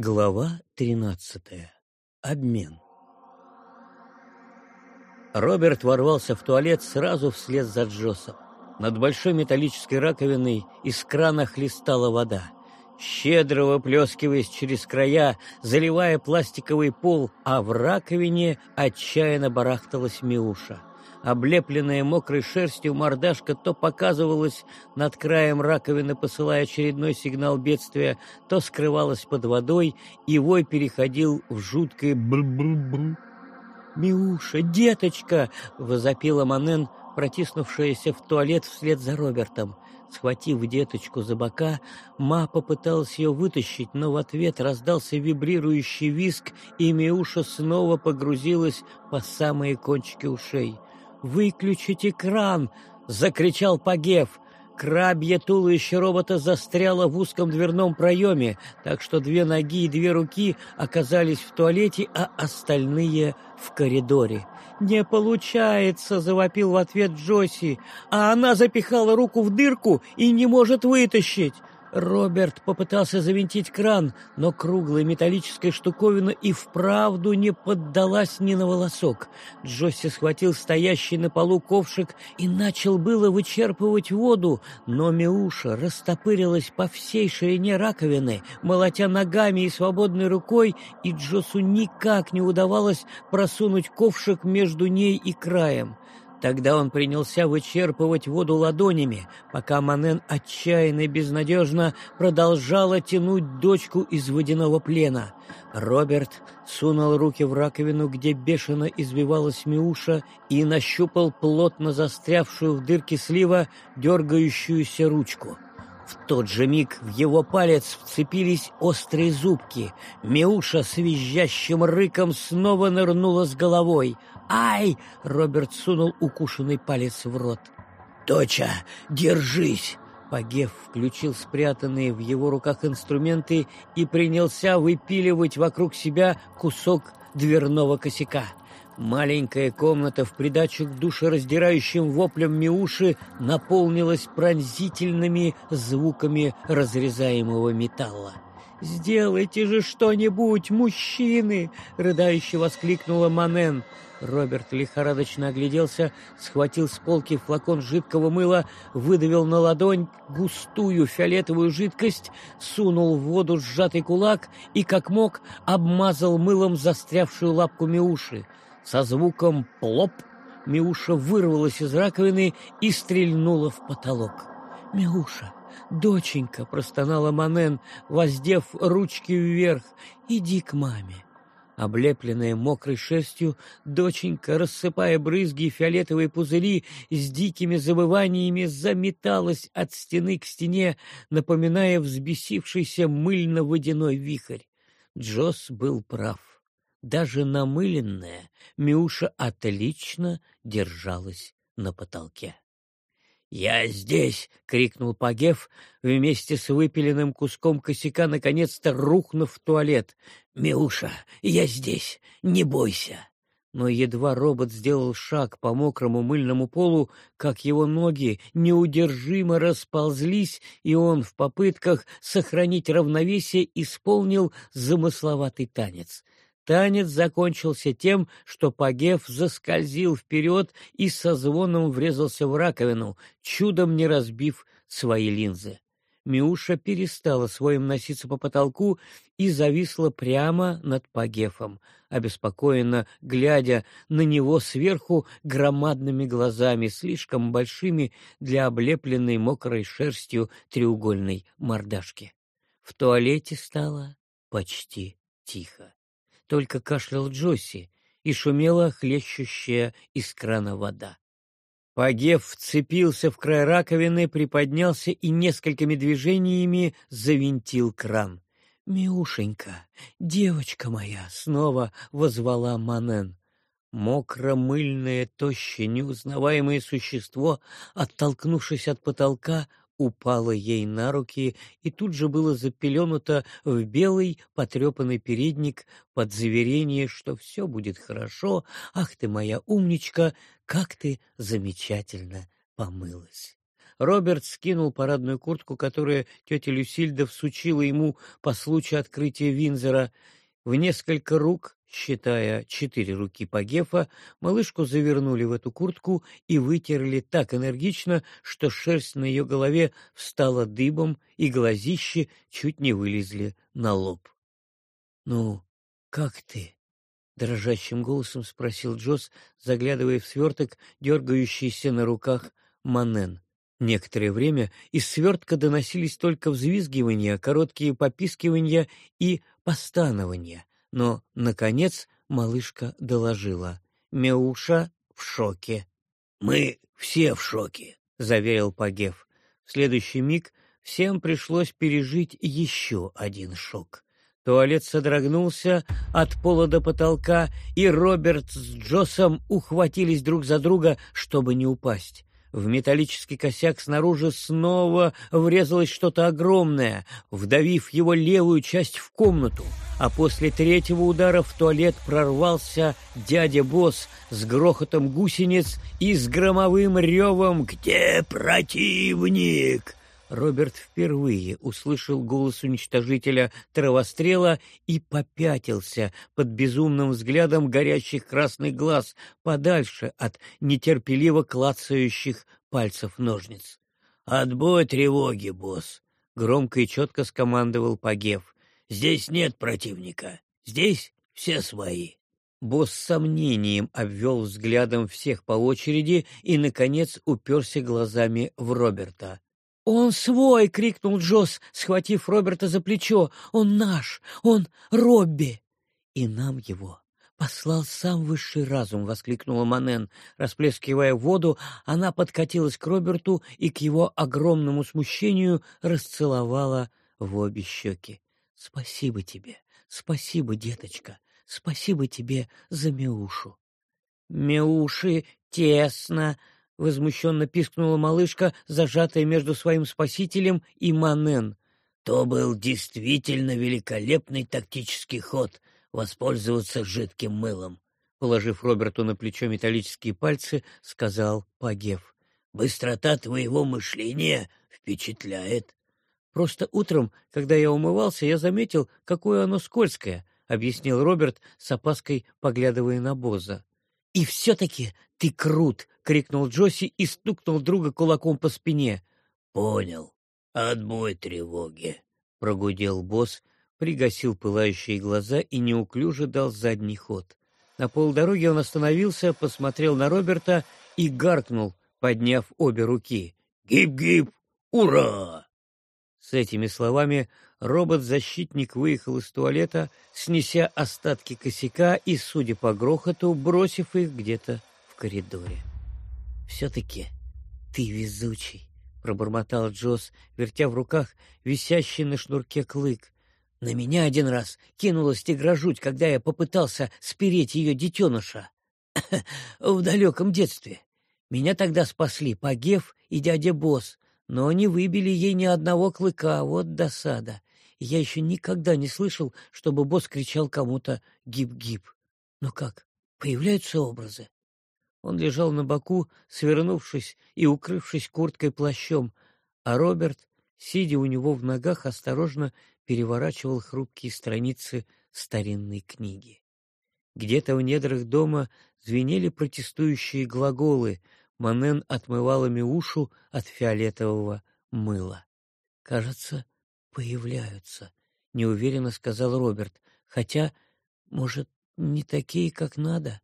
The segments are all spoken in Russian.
Глава 13. Обмен. Роберт ворвался в туалет сразу вслед за Джосом. Над большой металлической раковиной из крана хлестала вода. Щедро выплескиваясь через края, заливая пластиковый пол, а в раковине отчаянно барахталась Миуша. Облепленная мокрой шерстью мордашка то показывалась над краем раковины, посылая очередной сигнал бедствия, то скрывалась под водой, и вой переходил в жуткое бр-бр-бр. «Миуша, деточка!» — возопила Манен, протиснувшаяся в туалет вслед за Робертом. Схватив деточку за бока, Ма попыталась ее вытащить, но в ответ раздался вибрирующий виск, и Миуша снова погрузилась по самые кончики ушей. «Выключите кран!» — закричал Пагев. Крабье туловище робота застряло в узком дверном проеме, так что две ноги и две руки оказались в туалете, а остальные — в коридоре. «Не получается!» — завопил в ответ Джоси, а она запихала руку в дырку и не может вытащить. Роберт попытался завинтить кран, но круглая металлическая штуковина и вправду не поддалась ни на волосок. Джосси схватил стоящий на полу ковшик и начал было вычерпывать воду, но Миуша растопырилась по всей ширине раковины, молотя ногами и свободной рукой, и Джосу никак не удавалось просунуть ковшик между ней и краем. Тогда он принялся вычерпывать воду ладонями, пока Манен отчаянно и безнадежно продолжала тянуть дочку из водяного плена. Роберт сунул руки в раковину, где бешено извивалась Миуша, и нащупал плотно застрявшую в дырке слива дергающуюся ручку. В тот же миг в его палец вцепились острые зубки. Миуша с визжащим рыком снова нырнула с головой. «Ай!» — Роберт сунул укушенный палец в рот. «Доча, держись!» Пагев включил спрятанные в его руках инструменты и принялся выпиливать вокруг себя кусок дверного косяка. Маленькая комната в придачу к душераздирающим воплям Миуши наполнилась пронзительными звуками разрезаемого металла. «Сделайте же что-нибудь, мужчины!» — рыдающе воскликнула Манен. Роберт лихорадочно огляделся, схватил с полки флакон жидкого мыла, выдавил на ладонь густую фиолетовую жидкость, сунул в воду сжатый кулак и, как мог, обмазал мылом застрявшую лапку Миуши. Со звуком «плоп» Миуша вырвалась из раковины и стрельнула в потолок. «Миуша, доченька!» — простонала Манен, воздев ручки вверх. «Иди к маме!» Облепленная мокрой шерстью, доченька, рассыпая брызги и фиолетовые пузыри, с дикими забываниями заметалась от стены к стене, напоминая взбесившийся мыльно-водяной вихрь. Джосс был прав. Даже намыленная Миуша отлично держалась на потолке. «Я здесь!» — крикнул Пагев, вместе с выпиленным куском косяка, наконец-то рухнув в туалет. «Миуша, я здесь! Не бойся!» Но едва робот сделал шаг по мокрому мыльному полу, как его ноги неудержимо расползлись, и он в попытках сохранить равновесие исполнил замысловатый танец — Танец закончился тем, что Пагев заскользил вперед и со звоном врезался в раковину, чудом не разбив свои линзы. Миуша перестала своим носиться по потолку и зависла прямо над Пагефом, обеспокоенно глядя на него сверху громадными глазами, слишком большими для облепленной мокрой шерстью треугольной мордашки. В туалете стало почти тихо только кашлял Джосси и шумела хлещущая из крана вода. Пагев вцепился в край раковины, приподнялся и несколькими движениями завинтил кран. «Миушенька, девочка моя!» — снова возвала Манен. Мокро-мыльное, тощее, неузнаваемое существо, оттолкнувшись от потолка, упало ей на руки и тут же было запеленуто в белый потрепанный передник под заверение, что все будет хорошо, ах ты моя умничка, как ты замечательно помылась. Роберт скинул парадную куртку, которую тетя Люсильда всучила ему по случаю открытия Винзера. В несколько рук, считая четыре руки Пагефа, малышку завернули в эту куртку и вытерли так энергично, что шерсть на ее голове встала дыбом, и глазищи чуть не вылезли на лоб. — Ну, как ты? — дрожащим голосом спросил Джосс, заглядывая в сверток, дергающийся на руках Манен. Некоторое время из свертка доносились только взвизгивания, короткие попискивания и постанования. Но, наконец, малышка доложила. Меуша в шоке. «Мы все в шоке», — заверил Пагев. В следующий миг всем пришлось пережить еще один шок. Туалет содрогнулся от пола до потолка, и Роберт с Джоссом ухватились друг за друга, чтобы не упасть. В металлический косяк снаружи снова врезалось что-то огромное, вдавив его левую часть в комнату. А после третьего удара в туалет прорвался дядя-босс с грохотом гусениц и с громовым ревом «Где противник?». Роберт впервые услышал голос уничтожителя травострела и попятился под безумным взглядом горящих красных глаз подальше от нетерпеливо клацающих пальцев ножниц. «Отбой тревоги, босс!» — громко и четко скомандовал Пагев. «Здесь нет противника. Здесь все свои». Босс с сомнением обвел взглядом всех по очереди и, наконец, уперся глазами в Роберта. «Он свой!» — крикнул Джосс, схватив Роберта за плечо. «Он наш! Он Робби!» «И нам его послал сам высший разум!» — воскликнула Манен. Расплескивая воду, она подкатилась к Роберту и к его огромному смущению расцеловала в обе щеки. «Спасибо тебе! Спасибо, деточка! Спасибо тебе за Меушу!» «Меуши тесно!» — возмущенно пискнула малышка, зажатая между своим спасителем и Манен. То был действительно великолепный тактический ход — воспользоваться жидким мылом. Положив Роберту на плечо металлические пальцы, сказал Пагев. «Быстрота твоего мышления впечатляет». «Просто утром, когда я умывался, я заметил, какое оно скользкое», — объяснил Роберт с опаской, поглядывая на Боза. «И все-таки ты крут!» — крикнул Джосси и стукнул друга кулаком по спине. «Понял. Отбой тревоги!» — прогудел босс, пригасил пылающие глаза и неуклюже дал задний ход. На полдороги он остановился, посмотрел на Роберта и гаркнул, подняв обе руки. «Гип-гип! Ура!» С этими словами робот-защитник выехал из туалета, снеся остатки косяка и, судя по грохоту, бросив их где-то в коридоре. «Все-таки ты везучий», — пробормотал Джосс, вертя в руках висящий на шнурке клык. «На меня один раз кинулась тигра-жуть, когда я попытался спереть ее детеныша. в далеком детстве. Меня тогда спасли Пагев и дядя Босс, но не выбили ей ни одного клыка, вот досада. Я еще никогда не слышал, чтобы босс кричал кому-то «гип-гип». Но как, появляются образы? Он лежал на боку, свернувшись и укрывшись курткой-плащом, а Роберт, сидя у него в ногах, осторожно переворачивал хрупкие страницы старинной книги. Где-то в недрах дома звенели протестующие глаголы, Манен отмывала Миушу от фиолетового мыла. Кажется, появляются, — неуверенно сказал Роберт. Хотя, может, не такие, как надо?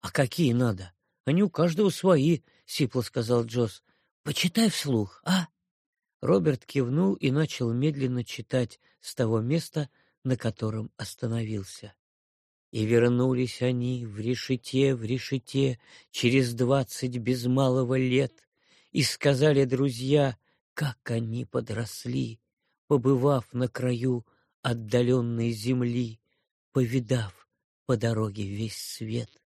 А какие надо? Они у каждого свои, — сипло сказал Джосс. Почитай вслух, а? Роберт кивнул и начал медленно читать с того места, на котором остановился. И вернулись они в решете, в решете, через двадцать без малого лет, и сказали друзья, как они подросли, побывав на краю отдаленной земли, повидав по дороге весь свет.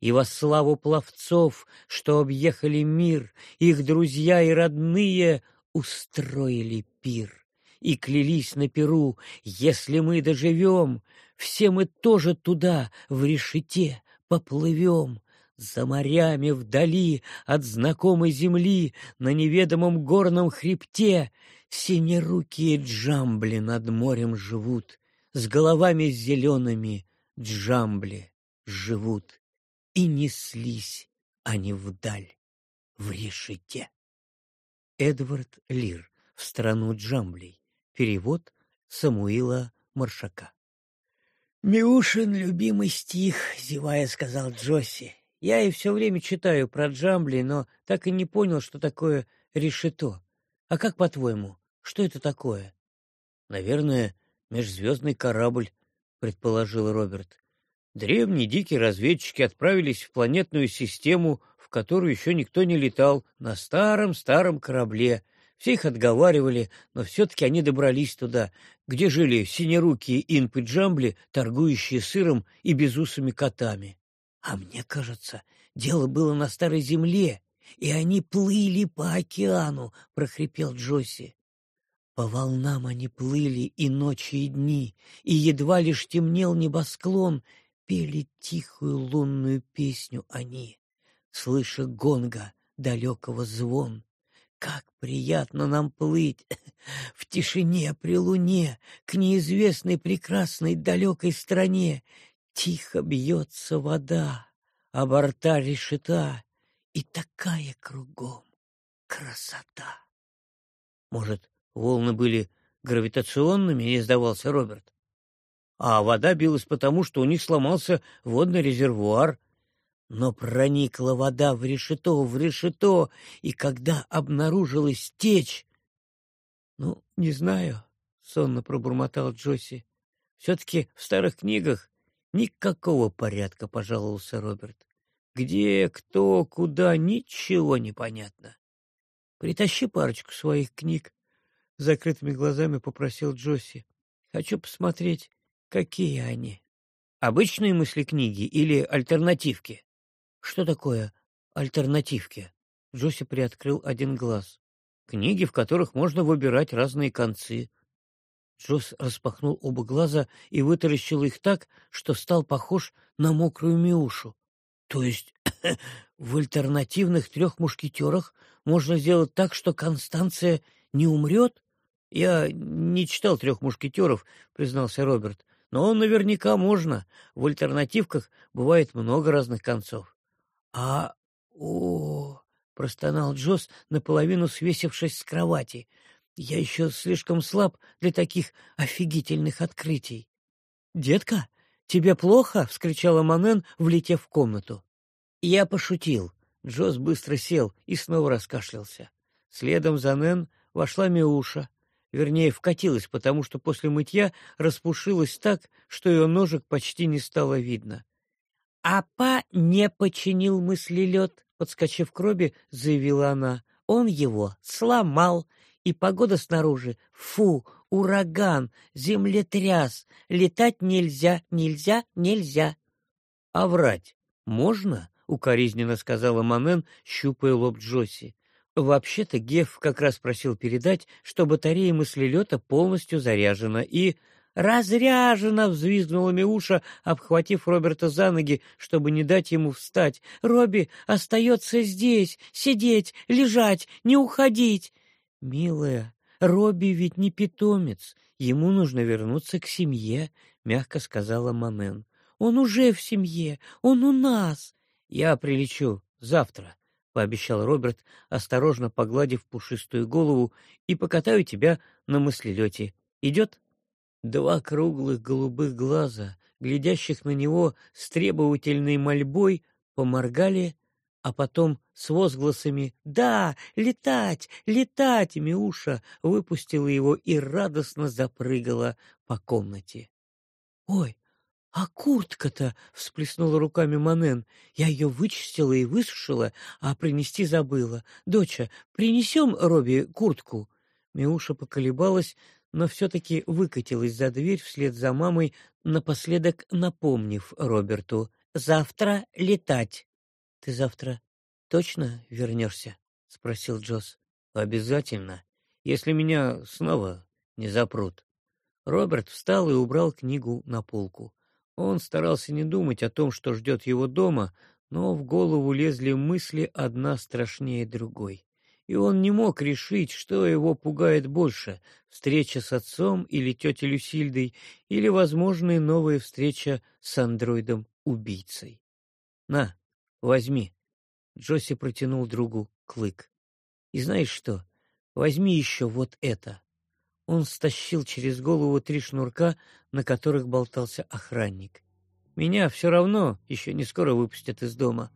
И во славу пловцов, что объехали мир, их друзья и родные устроили пир и клялись на перу, если мы доживем, все мы тоже туда, в решете, поплывем. За морями вдали от знакомой земли на неведомом горном хребте Синерукие джамбли над морем живут, С головами зелеными джамбли живут. И неслись они вдаль в решете. Эдвард Лир в страну джамблей. Перевод Самуила Маршака. «Миушин — любимый стих», — зевая сказал Джосси. «Я и все время читаю про джамбли, но так и не понял, что такое решето. А как, по-твоему, что это такое? Наверное, межзвездный корабль, предположил Роберт. Древние дикие разведчики отправились в планетную систему, в которую еще никто не летал, на старом-старом корабле. Все их отговаривали, но все-таки они добрались туда, где жили синерукие инпы-джамбли, торгующие сыром и безусыми котами. А мне кажется, дело было на старой земле, и они плыли по океану, — прохрипел Джосси. По волнам они плыли и ночи, и дни, и едва лишь темнел небосклон, пели тихую лунную песню они, слыша гонга далекого звон. Как приятно нам плыть в тишине при луне к неизвестной прекрасной далекой стране. Тихо бьется вода, а борта решета, и такая кругом красота. Может, волны были гравитационными, не сдавался Роберт. А вода билась потому, что у них сломался водный резервуар. Но проникла вода в решето, в решето, и когда обнаружилась течь... — Ну, не знаю, — сонно пробормотал Джосси. — Все-таки в старых книгах никакого порядка, — пожаловался Роберт. Где, кто, куда, ничего не понятно. Притащи парочку своих книг, — закрытыми глазами попросил Джосси. Хочу посмотреть, какие они. Обычные мысли книги или альтернативки? Что такое альтернативки? Джосси приоткрыл один глаз. Книги, в которых можно выбирать разные концы. Джосс распахнул оба глаза и вытаращил их так, что стал похож на мокрую миушу. То есть в альтернативных трех мушкетерах можно сделать так, что Констанция не умрет? Я не читал трех мушкетеров, признался Роберт, но наверняка можно. В альтернативках бывает много разных концов. А о, простонал Джосс, наполовину свесившись с кровати. Я еще слишком слаб для таких офигительных открытий. Детка, тебе плохо? вскричала Манен, влетев в комнату. Я пошутил. Джосс быстро сел и снова раскашлялся. Следом за Нэн вошла Миуша. Вернее, вкатилась, потому что после мытья распушилась так, что ее ножек почти не стало видно. «Апа не починил мыслелед», — подскочив к Робби, заявила она. «Он его сломал, и погода снаружи. Фу, ураган, землетряс, летать нельзя, нельзя, нельзя». «А врать можно?» — укоризненно сказала Манен, щупая лоб Джосси. Вообще-то Геф как раз просил передать, что батарея мыслелета полностью заряжена и... «Разряжена!» — взвизгнула Миуша, обхватив Роберта за ноги, чтобы не дать ему встать. «Робби остается здесь, сидеть, лежать, не уходить!» «Милая, Робби ведь не питомец, ему нужно вернуться к семье», — мягко сказала Манен. «Он уже в семье, он у нас». «Я прилечу завтра», пообещал Роберт, осторожно погладив пушистую голову, и покатаю тебя на мыслелете. Идет? Два круглых голубых глаза, глядящих на него с требовательной мольбой, поморгали, а потом с возгласами «Да, летать, летать!» Миуша выпустила его и радостно запрыгала по комнате. «Ой, «А куртка-то!» — всплеснула руками Манен. «Я ее вычистила и высушила, а принести забыла. Доча, принесем Робби куртку?» Миуша поколебалась, но все-таки выкатилась за дверь вслед за мамой, напоследок напомнив Роберту. «Завтра летать!» «Ты завтра точно вернешься?» — спросил Джосс. «Обязательно, если меня снова не запрут». Роберт встал и убрал книгу на полку. Он старался не думать о том, что ждет его дома, Но в голову лезли мысли одна страшнее другой. И он не мог решить, что его пугает больше — встреча с отцом или тетей Люсильдой, или возможная новая встреча с андроидом-убийцей. «На, возьми». Джосси протянул другу клык. «И знаешь что? Возьми еще вот это». Он стащил через голову три шнурка, на которых болтался охранник. «Меня все равно еще не скоро выпустят из дома.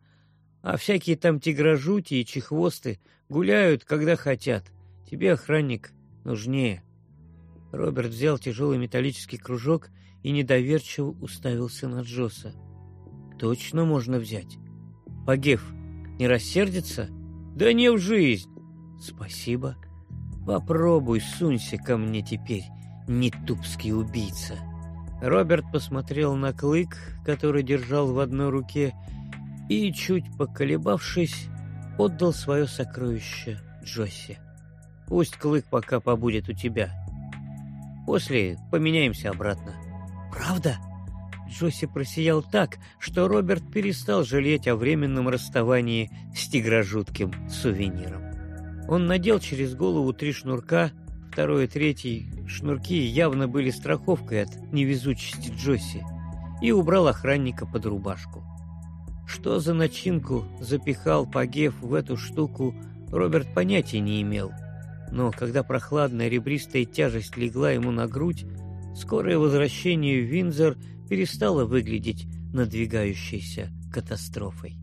А всякие там тигрожути и чехвосты гуляют, когда хотят. Тебе, охранник, нужнее». Роберт взял тяжелый металлический кружок и недоверчиво уставился на Джоса. «Точно можно взять? Погев, не рассердится?» «Да не в жизнь!» «Спасибо. Попробуй, сунься ко мне теперь, нетупский убийца». Роберт посмотрел на клык, который держал в одной руке, и, чуть поколебавшись, отдал свое сокровище Джосси. «Пусть клык пока побудет у тебя. После поменяемся обратно». «Правда?» Джосси просиял так, что Роберт перестал жалеть о временном расставании с тигрожутким сувениром. Он надел через голову три шнурка, второй и третий шнурки явно были страховкой от невезучести Джосси, и убрал охранника под рубашку. Что за начинку запихал Пагев в эту штуку, Роберт понятия не имел. Но когда прохладная ребристая тяжесть легла ему на грудь, скорое возвращение в Винзор перестало выглядеть надвигающейся катастрофой.